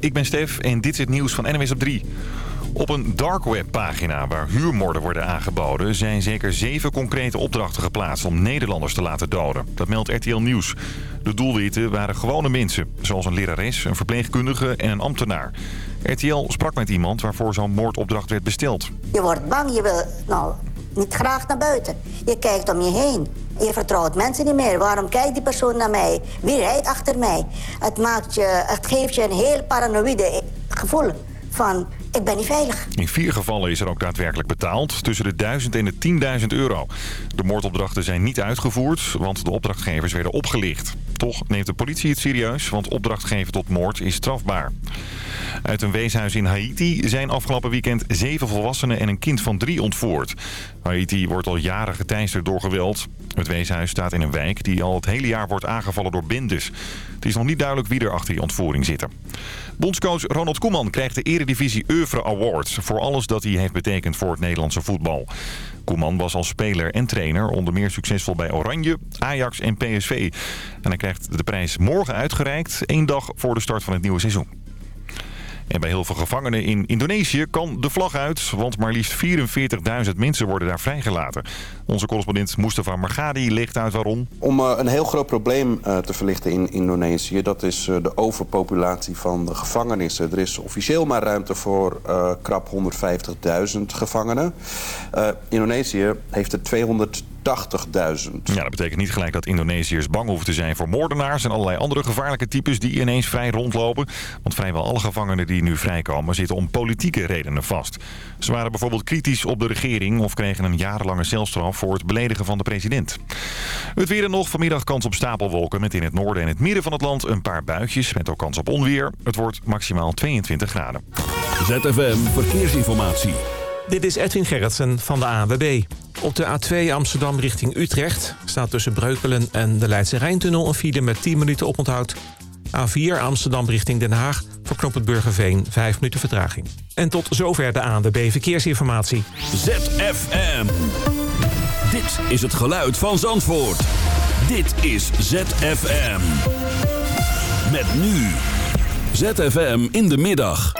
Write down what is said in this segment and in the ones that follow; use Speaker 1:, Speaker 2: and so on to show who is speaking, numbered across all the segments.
Speaker 1: ik ben Stef en dit is het nieuws van NWS op 3. Op een dark web pagina waar huurmoorden worden aangeboden... zijn zeker zeven concrete opdrachten geplaatst om Nederlanders te laten doden. Dat meldt RTL Nieuws. De doelwitten waren gewone mensen, zoals een lerares, een verpleegkundige en een ambtenaar. RTL sprak met iemand waarvoor zo'n moordopdracht werd besteld.
Speaker 2: Je wordt bang, je wil nou, niet graag naar buiten. Je kijkt om je heen. Je vertrouwt mensen niet meer. Waarom kijkt die persoon naar mij? Wie rijdt achter mij? Het, maakt je, het geeft je een heel paranoïde gevoel van ik ben niet veilig.
Speaker 1: In vier gevallen is er ook daadwerkelijk betaald. Tussen de 1000 en de 10.000 euro. De moordopdrachten zijn niet uitgevoerd, want de opdrachtgevers werden opgelicht. Toch neemt de politie het serieus, want opdrachtgeven tot moord is strafbaar. Uit een weeshuis in Haiti zijn afgelopen weekend zeven volwassenen en een kind van drie ontvoerd. Haiti wordt al jaren geteisterd door geweld. Het weeshuis staat in een wijk die al het hele jaar wordt aangevallen door bendes. Het is nog niet duidelijk wie er achter die ontvoering zitten. Bondscoach Ronald Koeman krijgt de Eredivisie Euvre Awards... voor alles dat hij heeft betekend voor het Nederlandse voetbal. Koeman was als speler en trainer onder meer succesvol bij Oranje, Ajax en PSV. En hij krijgt de prijs morgen uitgereikt, één dag voor de start van het nieuwe seizoen. En bij heel veel gevangenen in Indonesië kan de vlag uit, want maar liefst 44.000 mensen worden daar vrijgelaten. Onze correspondent Mustafa Margadi legt uit waarom.
Speaker 3: Om uh, een heel groot probleem uh, te verlichten in Indonesië, dat is uh, de overpopulatie van de gevangenissen. Er is officieel maar ruimte voor krap 150.000 gevangenen. Indonesië heeft er 200 80.000.
Speaker 1: Ja, dat betekent niet gelijk dat Indonesiërs bang hoeven te zijn voor moordenaars... en allerlei andere gevaarlijke types die ineens vrij rondlopen. Want vrijwel alle gevangenen die nu vrijkomen zitten om politieke redenen vast. Ze waren bijvoorbeeld kritisch op de regering... of kregen een jarenlange celstraf voor het beledigen van de president. Het weer en nog vanmiddag kans op stapelwolken... met in het noorden en het midden van het land een paar buitjes... met ook kans op onweer. Het wordt maximaal 22 graden.
Speaker 4: ZFM Verkeersinformatie.
Speaker 5: Dit is Edwin Gerritsen van de AWB. Op de A2 Amsterdam richting Utrecht staat tussen Breukelen en de Leidse Rijntunnel een file met 10 minuten oponthoud. A4 Amsterdam richting Den Haag voor knooppunt Burgerveen 5 minuten vertraging. En tot zover de ANWB Verkeersinformatie.
Speaker 4: ZFM. Dit is het geluid van Zandvoort. Dit is ZFM. Met nu. ZFM in de middag.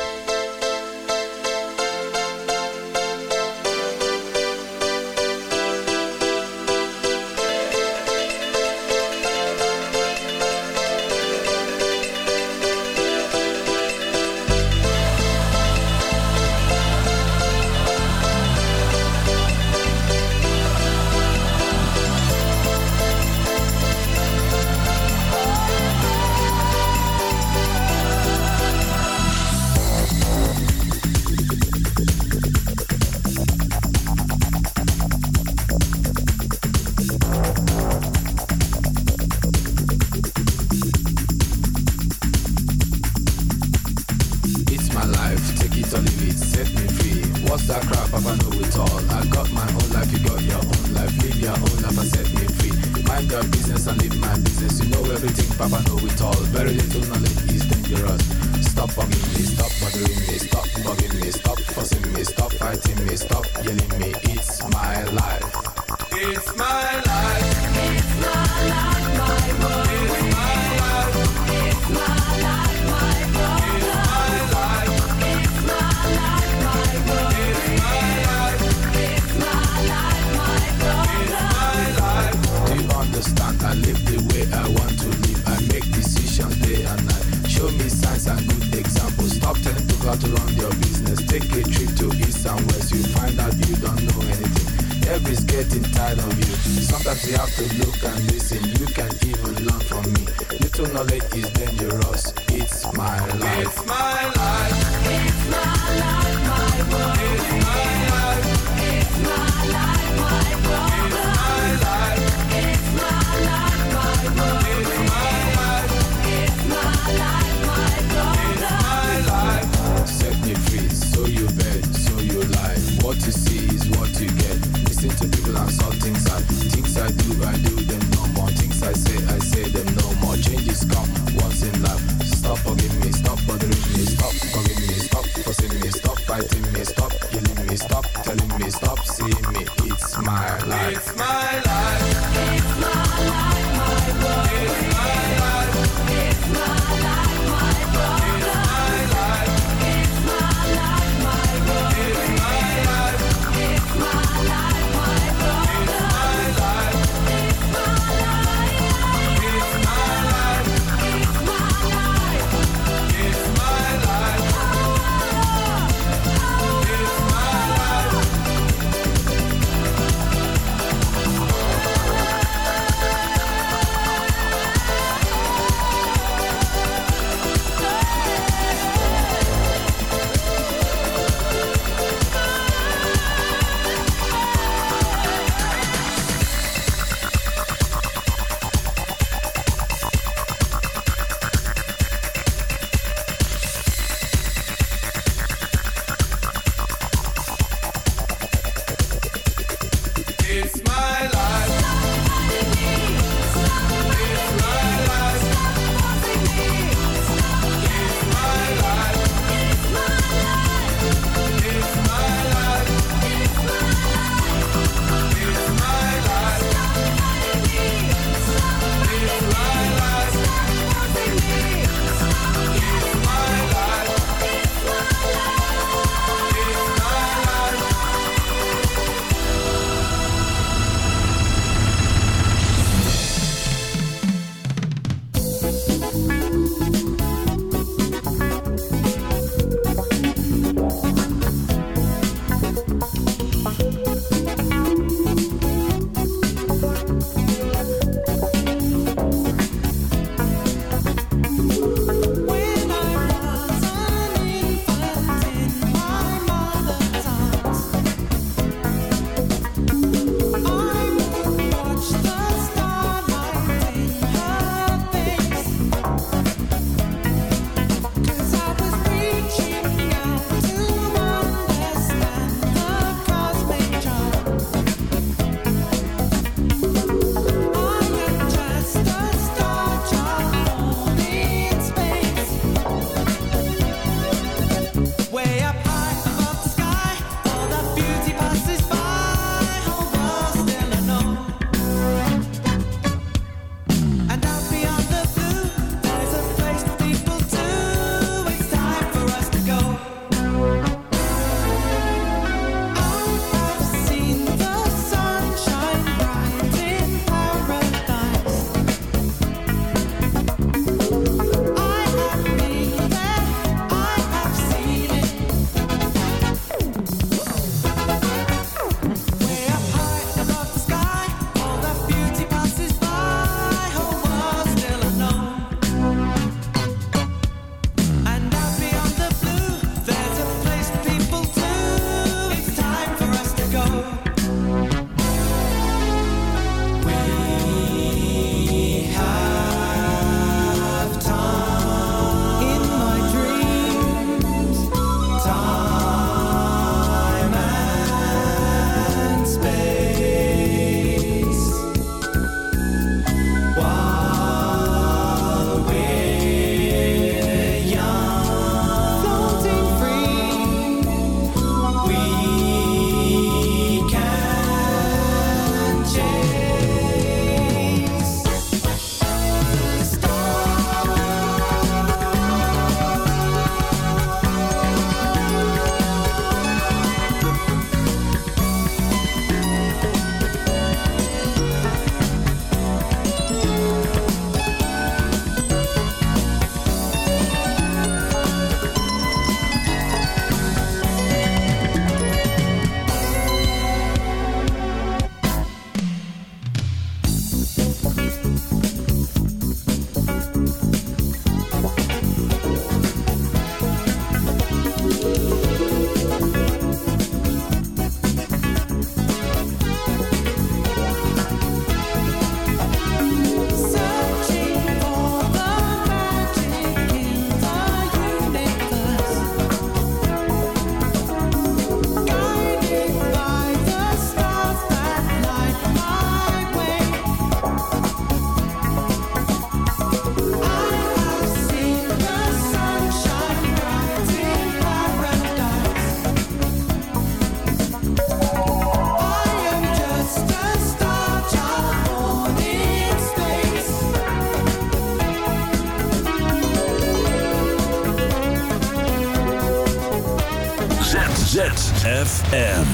Speaker 4: ZFM.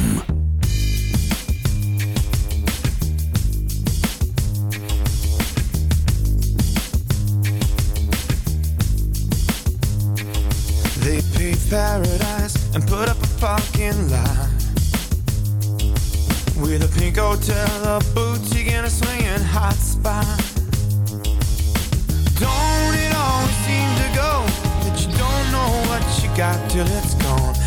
Speaker 6: They paved paradise and put up a parking lot. With a pink hotel, a boutique, and a swinging hot spot. Don't it always seem to go? That you don't know what you got till it's gone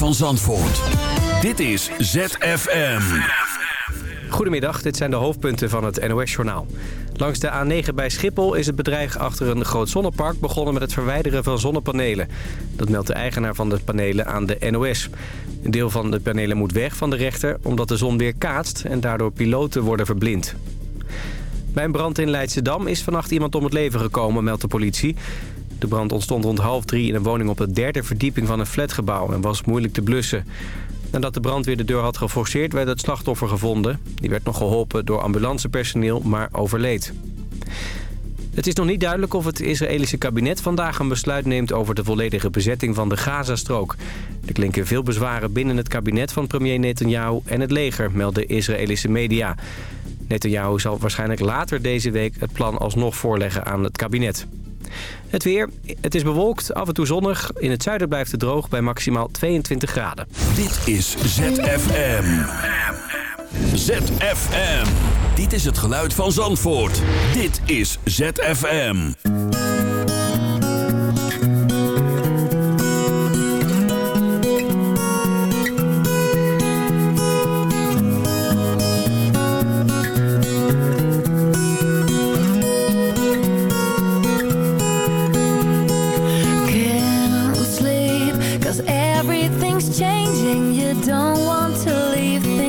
Speaker 7: Van Zandvoort. Dit is ZFM.
Speaker 8: Goedemiddag, dit zijn de hoofdpunten van het NOS-journaal. Langs de A9 bij Schiphol is het bedrijf achter een groot zonnepark begonnen met het verwijderen van zonnepanelen. Dat meldt de eigenaar van de panelen aan de NOS. Een deel van de panelen moet weg van de rechter omdat de zon weer kaatst en daardoor piloten worden verblind. Bij een brand in Leidschendam is vannacht iemand om het leven gekomen, meldt de politie. De brand ontstond rond half drie in een woning op de derde verdieping van een flatgebouw en was moeilijk te blussen. Nadat de brandweer de deur had geforceerd werd het slachtoffer gevonden. Die werd nog geholpen door ambulancepersoneel, maar overleed. Het is nog niet duidelijk of het Israëlische kabinet vandaag een besluit neemt over de volledige bezetting van de Gazastrook. Er klinken veel bezwaren binnen het kabinet van premier Netanyahu en het leger, melden Israëlische media. Netanyahu zal waarschijnlijk later deze week het plan alsnog voorleggen aan het kabinet. Het weer. Het is bewolkt, af en toe zonnig. In het zuiden blijft het droog bij maximaal 22 graden.
Speaker 7: Dit is ZFM. ZFM. Dit is het geluid van Zandvoort. Dit is ZFM.
Speaker 9: You don't want to leave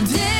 Speaker 9: Damn.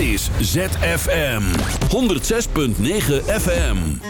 Speaker 10: Is
Speaker 4: ZFM 106.9 FM.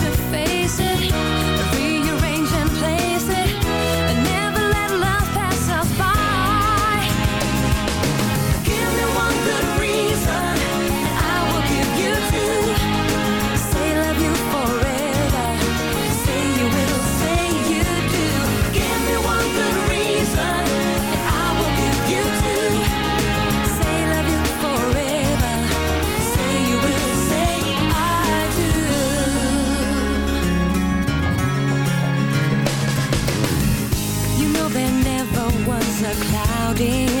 Speaker 10: been